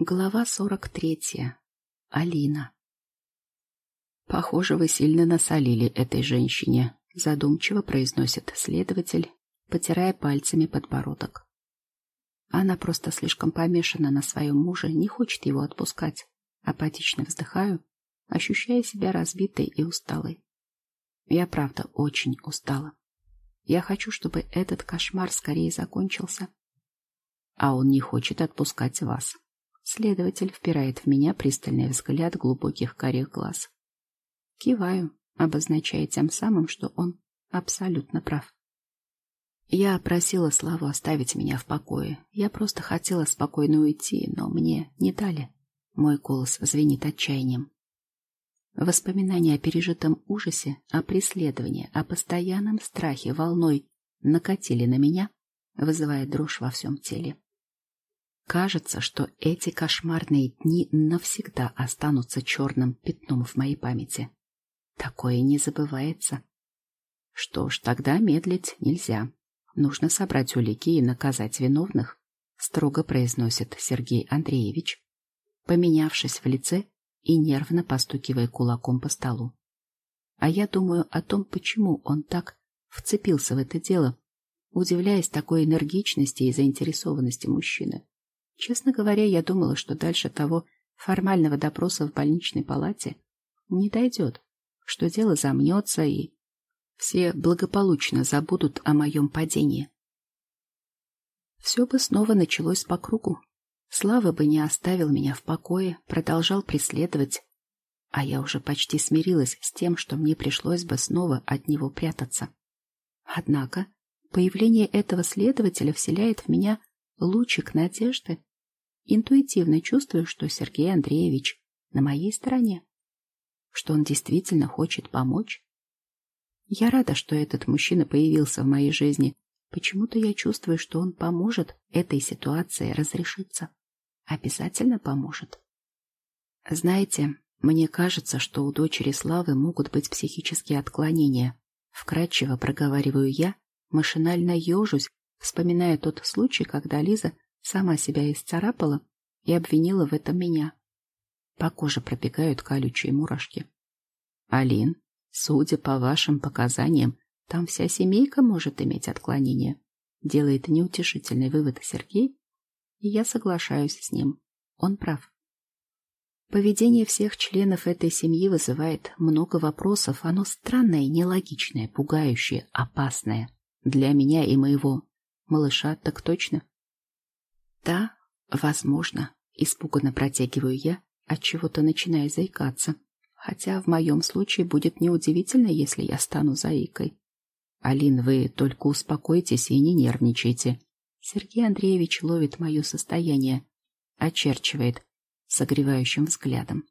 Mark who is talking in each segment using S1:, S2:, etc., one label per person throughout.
S1: Глава сорок третья. Алина. «Похоже, вы сильно насолили этой женщине», — задумчиво произносит следователь, потирая пальцами подбородок. Она просто слишком помешана на своем муже, не хочет его отпускать. Апатично вздыхаю, ощущая себя разбитой и усталой. Я, правда, очень устала. Я хочу, чтобы этот кошмар скорее закончился. А он не хочет отпускать вас. Следователь впирает в меня пристальный взгляд глубоких карих глаз. Киваю, обозначая тем самым, что он абсолютно прав. Я просила Славу оставить меня в покое. Я просто хотела спокойно уйти, но мне не дали. Мой голос звенит отчаянием. Воспоминания о пережитом ужасе, о преследовании, о постоянном страхе волной накатили на меня, вызывая дрожь во всем теле. Кажется, что эти кошмарные дни навсегда останутся черным пятном в моей памяти. Такое не забывается. Что ж, тогда медлить нельзя. Нужно собрать улики и наказать виновных, строго произносит Сергей Андреевич, поменявшись в лице и нервно постукивая кулаком по столу. А я думаю о том, почему он так вцепился в это дело, удивляясь такой энергичности и заинтересованности мужчины. Честно говоря, я думала, что дальше того формального допроса в больничной палате не дойдет, что дело замнется и все благополучно забудут о моем падении. Все бы снова началось по кругу. Слава бы не оставил меня в покое, продолжал преследовать, а я уже почти смирилась с тем, что мне пришлось бы снова от него прятаться. Однако появление этого следователя вселяет в меня лучик надежды. Интуитивно чувствую, что Сергей Андреевич на моей стороне, что он действительно хочет помочь. Я рада, что этот мужчина появился в моей жизни. Почему-то я чувствую, что он поможет этой ситуации разрешиться. Обязательно поможет. Знаете, мне кажется, что у дочери Славы могут быть психические отклонения. Вкратчиво проговариваю я, машинально ежусь, вспоминая тот случай, когда Лиза сама себя исцарапала и обвинила в этом меня. По коже пробегают колючие мурашки. Алин, Судя по вашим показаниям, там вся семейка может иметь отклонение. Делает неутешительный вывод Сергей, и я соглашаюсь с ним. Он прав. Поведение всех членов этой семьи вызывает много вопросов. Оно странное, нелогичное, пугающее, опасное. Для меня и моего малыша так точно. Да, возможно. Испуганно протягиваю я, от чего то начинаю заикаться. Хотя в моем случае будет неудивительно, если я стану заикой. Алин, вы только успокойтесь и не нервничайте. Сергей Андреевич ловит мое состояние, очерчивает согревающим взглядом.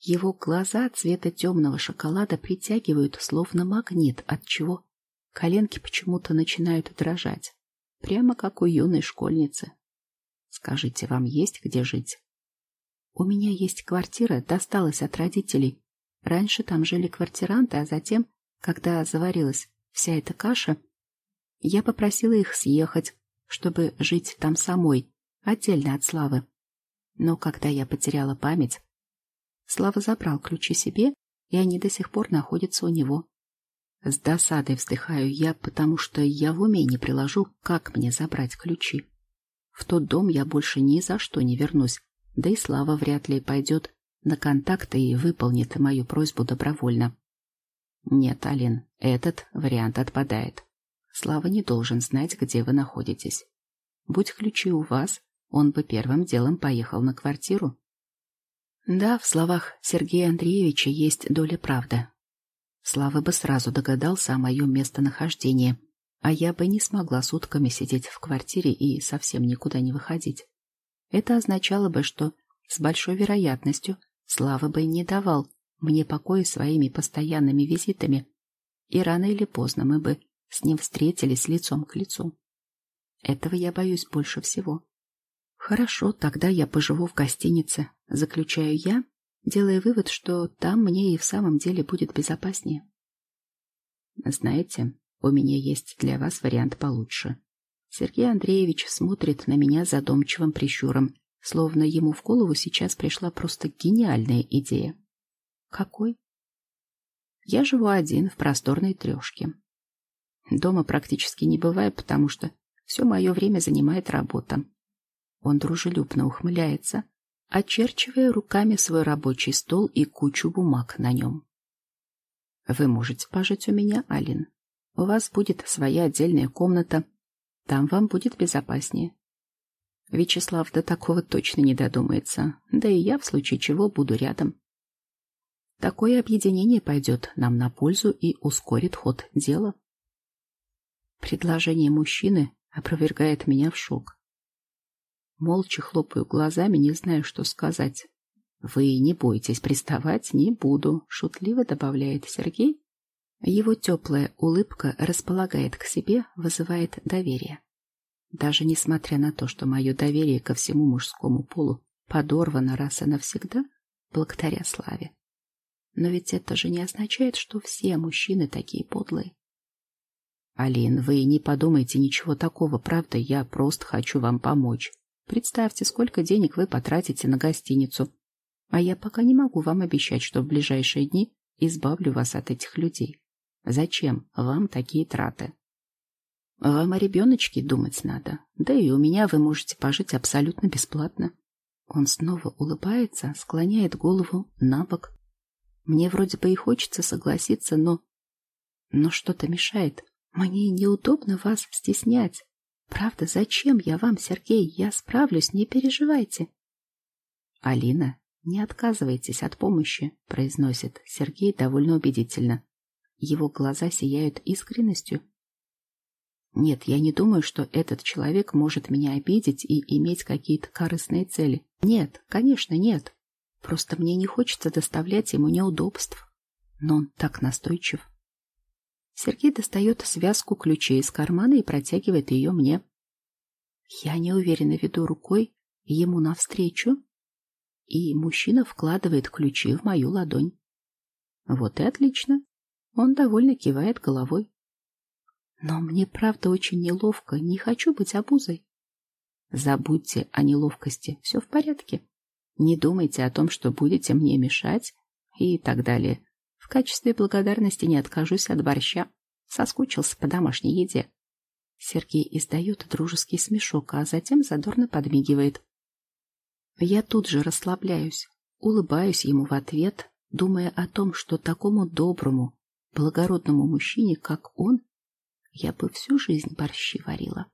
S1: Его глаза цвета темного шоколада притягивают словно магнит, от чего коленки почему-то начинают дрожать, прямо как у юной школьницы. Скажите, вам есть где жить? У меня есть квартира, досталась от родителей. Раньше там жили квартиранты, а затем, когда заварилась вся эта каша, я попросила их съехать, чтобы жить там самой, отдельно от Славы. Но когда я потеряла память, Слава забрал ключи себе, и они до сих пор находятся у него. С досадой вздыхаю я, потому что я в уме не приложу, как мне забрать ключи. В тот дом я больше ни за что не вернусь, да и Слава вряд ли пойдет на контакты и выполнит мою просьбу добровольно. Нет, Алин, этот вариант отпадает. Слава не должен знать, где вы находитесь. Будь ключи у вас, он бы первым делом поехал на квартиру. Да, в словах Сергея Андреевича есть доля правды. Слава бы сразу догадался о моем местонахождении, а я бы не смогла сутками сидеть в квартире и совсем никуда не выходить. Это означало бы, что с большой вероятностью Слава бы не давал мне покоя своими постоянными визитами, и рано или поздно мы бы с ним встретились лицом к лицу. Этого я боюсь больше всего. Хорошо, тогда я поживу в гостинице, заключаю я, делая вывод, что там мне и в самом деле будет безопаснее. Знаете, у меня есть для вас вариант получше. Сергей Андреевич смотрит на меня задумчивым прищуром, словно ему в голову сейчас пришла просто гениальная идея. Какой? Я живу один в просторной трешке. Дома практически не бываю, потому что все мое время занимает работа. Он дружелюбно ухмыляется, очерчивая руками свой рабочий стол и кучу бумаг на нем. Вы можете пожить у меня, Алин. У вас будет своя отдельная комната. Там вам будет безопаснее. Вячеслав до такого точно не додумается. Да и я, в случае чего, буду рядом. Такое объединение пойдет нам на пользу и ускорит ход дела. Предложение мужчины опровергает меня в шок. Молча хлопаю глазами, не знаю, что сказать. «Вы не бойтесь, приставать не буду», — шутливо добавляет Сергей. Его теплая улыбка располагает к себе, вызывает доверие. Даже несмотря на то, что мое доверие ко всему мужскому полу подорвано раз и навсегда, благодаря славе. Но ведь это же не означает, что все мужчины такие подлые. Алин, вы не подумайте ничего такого, правда, я просто хочу вам помочь. Представьте, сколько денег вы потратите на гостиницу. А я пока не могу вам обещать, что в ближайшие дни избавлю вас от этих людей. Зачем вам такие траты? Вам о ребеночке думать надо. Да и у меня вы можете пожить абсолютно бесплатно. Он снова улыбается, склоняет голову на бок. Мне вроде бы и хочется согласиться, но... Но что-то мешает. Мне неудобно вас стеснять. Правда, зачем я вам, Сергей? Я справлюсь, не переживайте. Алина, не отказывайтесь от помощи, произносит Сергей довольно убедительно. Его глаза сияют искренностью. Нет, я не думаю, что этот человек может меня обидеть и иметь какие-то корыстные цели. Нет, конечно, нет. Просто мне не хочется доставлять ему неудобств. Но он так настойчив. Сергей достает связку ключей из кармана и протягивает ее мне. Я неуверенно веду рукой ему навстречу, и мужчина вкладывает ключи в мою ладонь. Вот и отлично. Он довольно кивает головой. Но мне правда очень неловко, не хочу быть обузой. Забудьте о неловкости, все в порядке. Не думайте о том, что будете мне мешать и так далее. В качестве благодарности не откажусь от борща. Соскучился по домашней еде. Сергей издает дружеский смешок, а затем задорно подмигивает. Я тут же расслабляюсь, улыбаюсь ему в ответ, думая о том, что такому доброму, благородному мужчине, как он, я бы всю жизнь борщи варила.